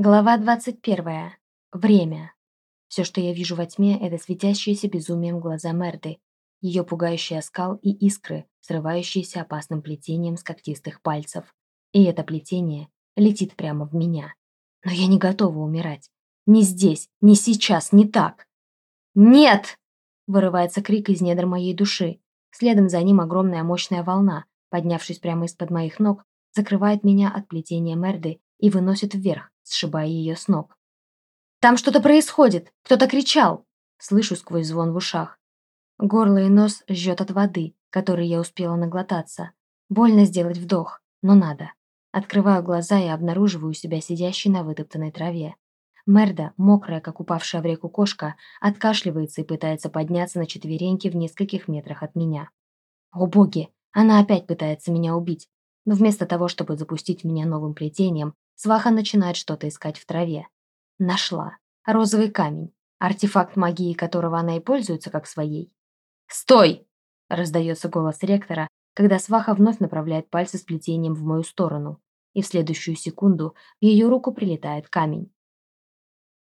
Глава 21. Время. Все, что я вижу во тьме, это светящиеся безумием глаза Мерды, ее пугающий оскал и искры, срывающиеся опасным плетением с когтистых пальцев. И это плетение летит прямо в меня. Но я не готова умирать. Не здесь, не сейчас, не так. «Нет!» – вырывается крик из недр моей души. Следом за ним огромная мощная волна, поднявшись прямо из-под моих ног, закрывает меня от плетения Мерды и выносит вверх, сшибая ее с ног. «Там что-то происходит! Кто-то кричал!» Слышу сквозь звон в ушах. Горло и нос жжет от воды, которой я успела наглотаться. Больно сделать вдох, но надо. Открываю глаза и обнаруживаю себя сидящей на вытоптанной траве. Мерда, мокрая, как упавшая в реку кошка, откашливается и пытается подняться на четвереньки в нескольких метрах от меня. О боги, она опять пытается меня убить, но вместо того, чтобы запустить меня новым плетением, Сваха начинает что-то искать в траве. Нашла. Розовый камень. Артефакт магии, которого она и пользуется как своей. «Стой!» – раздается голос ректора, когда Сваха вновь направляет пальцы с плетением в мою сторону. И в следующую секунду в ее руку прилетает камень.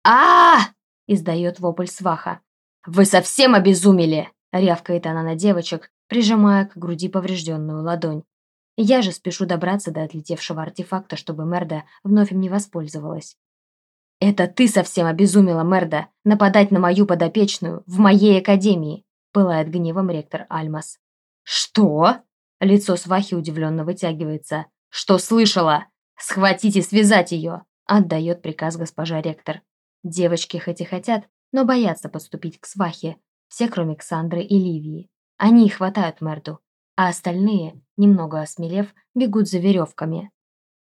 а, издает вопль Сваха. «Вы совсем обезумели!» – рявкает она на девочек, прижимая к груди поврежденную ладонь. Я же спешу добраться до отлетевшего артефакта, чтобы Мерда вновь им не воспользовалась. «Это ты совсем обезумела, Мерда, нападать на мою подопечную в моей академии!» пылает гневом ректор Альмас. «Что?» Лицо свахи удивленно вытягивается. «Что слышала? Схватить и связать ее!» отдает приказ госпожа ректор. Девочки хоть и хотят, но боятся подступить к свахе. Все, кроме Ксандры и Ливии. Они хватают Мерду, а остальные, немного осмелев, бегут за веревками.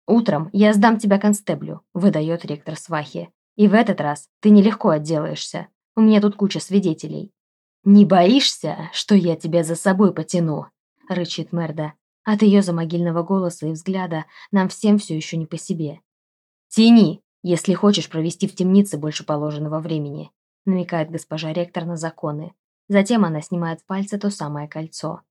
«Утром я сдам тебя констеблю», – выдает ректор Свахи. «И в этот раз ты нелегко отделаешься. У меня тут куча свидетелей». «Не боишься, что я тебя за собой потяну?» – рычит Мерда. От ее замогильного голоса и взгляда нам всем все еще не по себе. «Тяни, если хочешь провести в темнице больше положенного времени», – намекает госпожа ректор на законы. Затем она снимает с пальца то самое кольцо.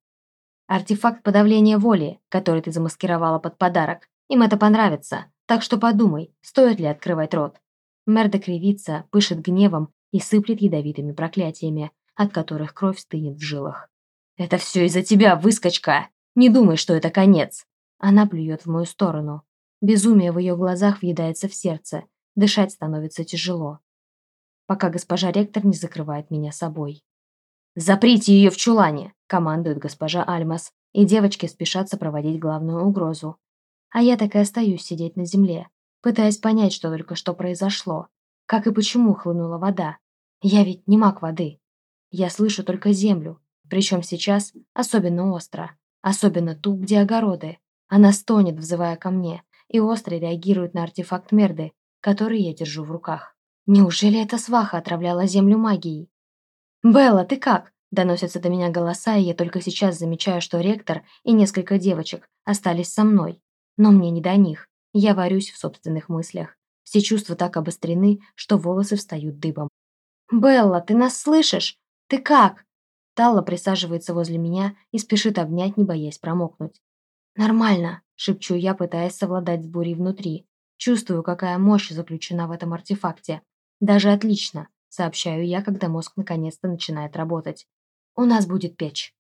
Артефакт подавления воли, который ты замаскировала под подарок. Им это понравится, так что подумай, стоит ли открывать рот. Мерда кривится, пышет гневом и сыплет ядовитыми проклятиями, от которых кровь стынет в жилах. «Это все из-за тебя, выскочка! Не думай, что это конец!» Она плюет в мою сторону. Безумие в ее глазах въедается в сердце, дышать становится тяжело. Пока госпожа ректор не закрывает меня собой. «Заприте ее в чулане!» – командует госпожа Альмас, и девочки спешат сопроводить главную угрозу. А я так и остаюсь сидеть на земле, пытаясь понять, что только что произошло, как и почему хлынула вода. Я ведь не маг воды. Я слышу только землю, причем сейчас особенно остро, особенно ту, где огороды. Она стонет, взывая ко мне, и остро реагирует на артефакт Мерды, который я держу в руках. Неужели эта сваха отравляла землю магией? «Белла, ты как?» Доносятся до меня голоса, и я только сейчас замечаю, что ректор и несколько девочек остались со мной. Но мне не до них. Я варюсь в собственных мыслях. Все чувства так обострены, что волосы встают дыбом. «Белла, ты нас слышишь? Ты как?» Талла присаживается возле меня и спешит обнять, не боясь промокнуть. «Нормально», — шепчу я, пытаясь совладать с бурей внутри. Чувствую, какая мощь заключена в этом артефакте. Даже отлично сообщаю я, когда мозг наконец-то начинает работать. У нас будет печь.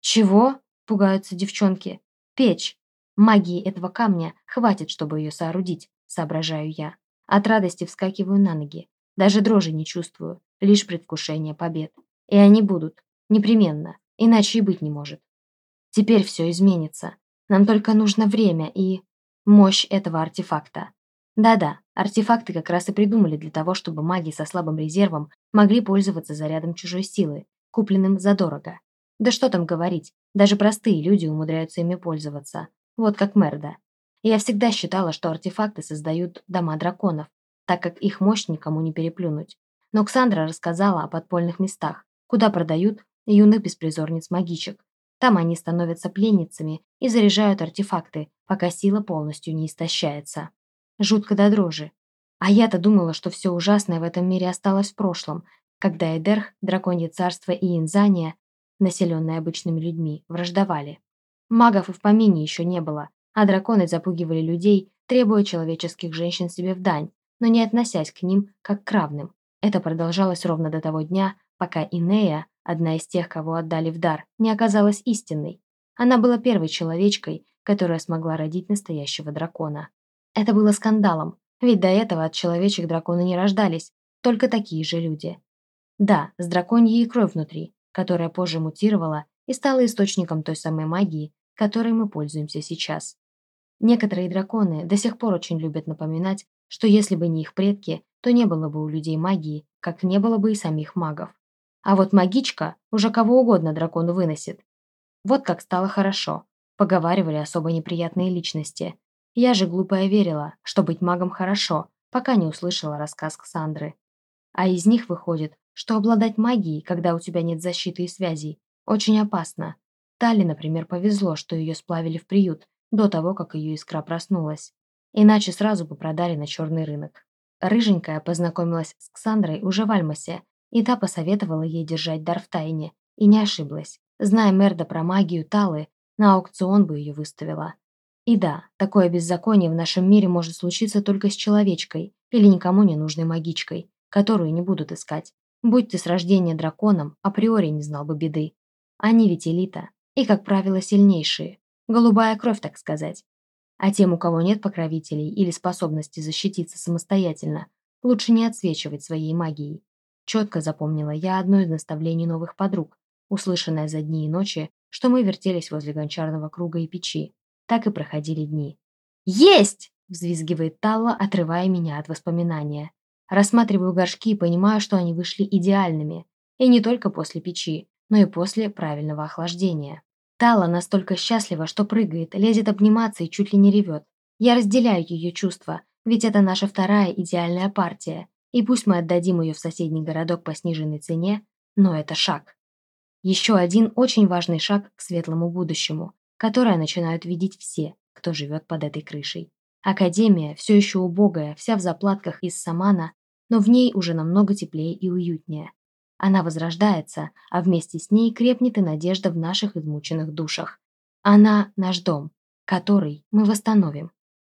Чего? Пугаются девчонки. Печь. Магии этого камня хватит, чтобы ее соорудить, соображаю я. От радости вскакиваю на ноги. Даже дрожи не чувствую, лишь предвкушение побед. И они будут. Непременно. Иначе и быть не может. Теперь все изменится. Нам только нужно время и... мощь этого артефакта. Да-да, артефакты как раз и придумали для того, чтобы маги со слабым резервом могли пользоваться зарядом чужой силы, купленным задорого. Да что там говорить, даже простые люди умудряются ими пользоваться. Вот как Мерда. Я всегда считала, что артефакты создают дома драконов, так как их мощь никому не переплюнуть. Но Ксандра рассказала о подпольных местах, куда продают юных беспризорниц-магичек. Там они становятся пленницами и заряжают артефакты, пока сила полностью не истощается. Жутко до дрожи. А я-то думала, что все ужасное в этом мире осталось в прошлом, когда Эдерх, Драконье царство и Инзания, населенные обычными людьми, враждовали. Магов и в помине еще не было, а драконы запугивали людей, требуя человеческих женщин себе в дань, но не относясь к ним как к равным. Это продолжалось ровно до того дня, пока Инея, одна из тех, кого отдали в дар, не оказалась истинной. Она была первой человечкой, которая смогла родить настоящего дракона. Это было скандалом, ведь до этого от человечек драконы не рождались, только такие же люди. Да, с драконьей кровь внутри, которая позже мутировала и стала источником той самой магии, которой мы пользуемся сейчас. Некоторые драконы до сих пор очень любят напоминать, что если бы не их предки, то не было бы у людей магии, как не было бы и самих магов. А вот магичка уже кого угодно дракону выносит. Вот как стало хорошо. Поговаривали особо неприятные личности. Я же глупая верила, что быть магом хорошо, пока не услышала рассказ Ксандры. А из них выходит, что обладать магией, когда у тебя нет защиты и связей, очень опасно. Тали, например, повезло, что ее сплавили в приют до того, как ее искра проснулась. Иначе сразу бы продали на черный рынок. Рыженькая познакомилась с Ксандрой уже в Альмасе, и та посоветовала ей держать дар в тайне, и не ошиблась. Зная Мерда про магию Талы, на аукцион бы ее выставила. И да, такое беззаконие в нашем мире может случиться только с человечкой или никому не нужной магичкой, которую не будут искать. Будь ты с рождения драконом, априори не знал бы беды. Они ведь элита, и, как правило, сильнейшие. Голубая кровь, так сказать. А тем, у кого нет покровителей или способности защититься самостоятельно, лучше не отсвечивать своей магией. Четко запомнила я одно из наставлений новых подруг, услышанное за дни и ночи, что мы вертелись возле гончарного круга и печи. Так и проходили дни. «Есть!» – взвизгивает Талла, отрывая меня от воспоминания. Рассматриваю горшки и понимаю, что они вышли идеальными. И не только после печи, но и после правильного охлаждения. Тала настолько счастлива, что прыгает, лезет обниматься и чуть ли не ревет. Я разделяю ее чувства, ведь это наша вторая идеальная партия. И пусть мы отдадим ее в соседний городок по сниженной цене, но это шаг. Еще один очень важный шаг к светлому будущему, которое начинают видеть все, кто живет под этой крышей. Академия все еще убогая, вся в заплатках из самана, но в ней уже намного теплее и уютнее. Она возрождается, а вместе с ней крепнет и надежда в наших измученных душах. Она – наш дом, который мы восстановим.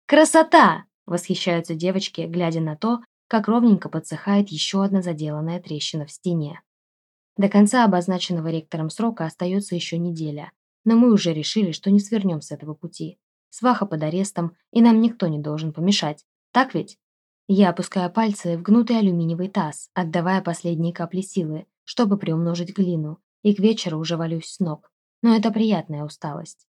«Красота!» – восхищаются девочки, глядя на то, как ровненько подсыхает еще одна заделанная трещина в стене. До конца обозначенного ректором срока остается еще неделя, но мы уже решили, что не свернем с этого пути. Сваха под арестом, и нам никто не должен помешать. Так ведь? Я опускаю пальцы в гнутый алюминиевый таз, отдавая последние капли силы, чтобы приумножить глину, и к вечеру уже валюсь с ног. Но это приятная усталость.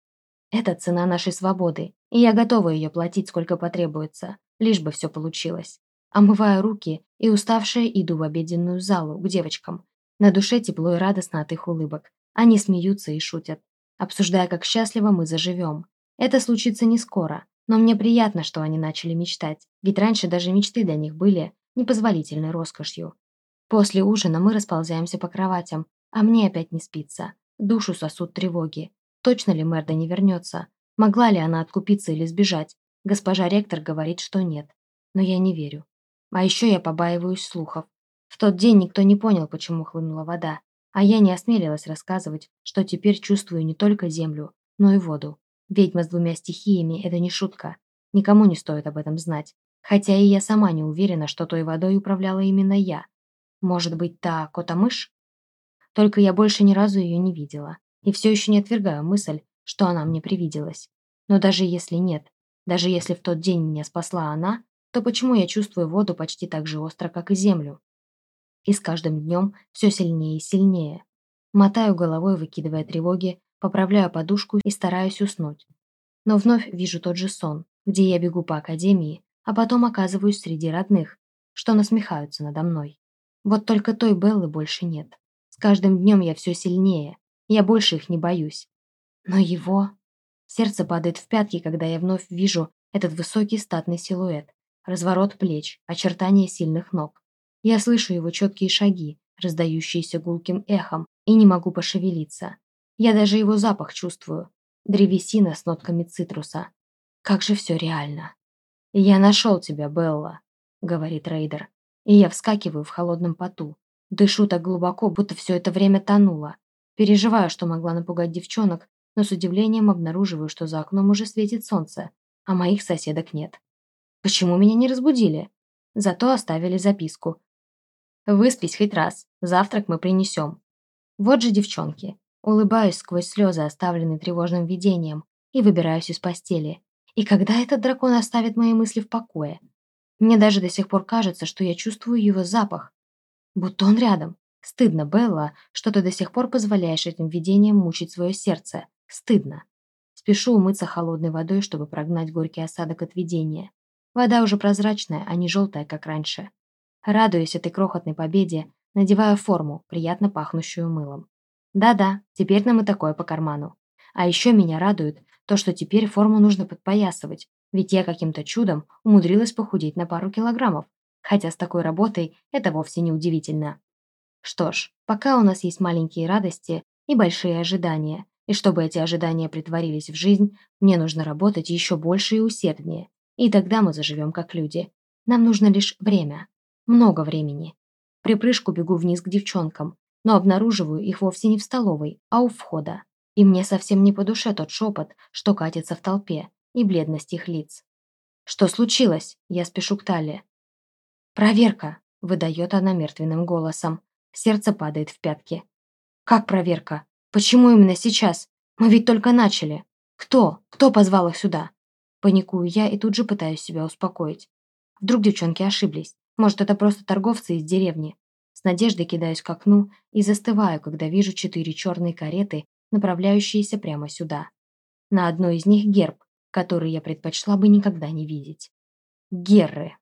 Это цена нашей свободы, и я готова ее платить сколько потребуется, лишь бы все получилось. Омываю руки и уставшая иду в обеденную залу к девочкам. На душе тепло и радостно от их улыбок. Они смеются и шутят, обсуждая, как счастливо мы заживем. Это случится не скоро, но мне приятно, что они начали мечтать, ведь раньше даже мечты для них были непозволительной роскошью. После ужина мы расползаемся по кроватям, а мне опять не спится. Душу сосут тревоги. Точно ли Мерда не вернется? Могла ли она откупиться или сбежать? Госпожа ректор говорит, что нет. Но я не верю. А еще я побаиваюсь слухов. В тот день никто не понял, почему хлынула вода, а я не осмелилась рассказывать, что теперь чувствую не только землю, но и воду. Ведьма с двумя стихиями – это не шутка. Никому не стоит об этом знать. Хотя и я сама не уверена, что той водой управляла именно я. Может быть, та кота-мышь? Только я больше ни разу ее не видела. И все еще не отвергаю мысль, что она мне привиделась. Но даже если нет, даже если в тот день меня спасла она, то почему я чувствую воду почти так же остро, как и землю? И с каждым днем все сильнее и сильнее. Мотаю головой, выкидывая тревоги, Поправляю подушку и стараюсь уснуть. Но вновь вижу тот же сон, где я бегу по академии, а потом оказываюсь среди родных, что насмехаются надо мной. Вот только той Беллы больше нет. С каждым днем я все сильнее, я больше их не боюсь. Но его... Сердце падает в пятки, когда я вновь вижу этот высокий статный силуэт, разворот плеч, очертания сильных ног. Я слышу его четкие шаги, раздающиеся гулким эхом, и не могу пошевелиться. Я даже его запах чувствую. Древесина с нотками цитруса. Как же все реально. «Я нашел тебя, Белла», — говорит Рейдер. И я вскакиваю в холодном поту. Дышу так глубоко, будто все это время тонула. Переживаю, что могла напугать девчонок, но с удивлением обнаруживаю, что за окном уже светит солнце, а моих соседок нет. Почему меня не разбудили? зато оставили записку. «Выспись хоть раз, завтрак мы принесем». Вот же девчонки. Улыбаюсь сквозь слезы, оставленные тревожным видением, и выбираюсь из постели. И когда этот дракон оставит мои мысли в покое? Мне даже до сих пор кажется, что я чувствую его запах. Будто он рядом. Стыдно, Белла, что ты до сих пор позволяешь этим видениям мучить свое сердце. Стыдно. Спешу умыться холодной водой, чтобы прогнать горький осадок от видения. Вода уже прозрачная, а не желтая, как раньше. Радуюсь этой крохотной победе, надеваю форму, приятно пахнущую мылом. Да-да, теперь нам и такое по карману. А еще меня радует то, что теперь форму нужно подпоясывать, ведь я каким-то чудом умудрилась похудеть на пару килограммов, хотя с такой работой это вовсе не удивительно. Что ж, пока у нас есть маленькие радости и большие ожидания, и чтобы эти ожидания притворились в жизнь, мне нужно работать еще больше и усерднее. И тогда мы заживем как люди. Нам нужно лишь время. Много времени. Припрыжку бегу вниз к девчонкам, но обнаруживаю их вовсе не в столовой, а у входа. И мне совсем не по душе тот шепот, что катится в толпе, и бледность их лиц. «Что случилось?» Я спешу к Тале. «Проверка!» – выдает она мертвенным голосом. Сердце падает в пятки. «Как проверка? Почему именно сейчас? Мы ведь только начали. Кто? Кто позвал их сюда? Паникую я и тут же пытаюсь себя успокоить. Вдруг девчонки ошиблись. Может, это просто торговцы из деревни. С надеждой кидаюсь к окну и застываю, когда вижу четыре черные кареты, направляющиеся прямо сюда. На одной из них герб, который я предпочла бы никогда не видеть. Герры.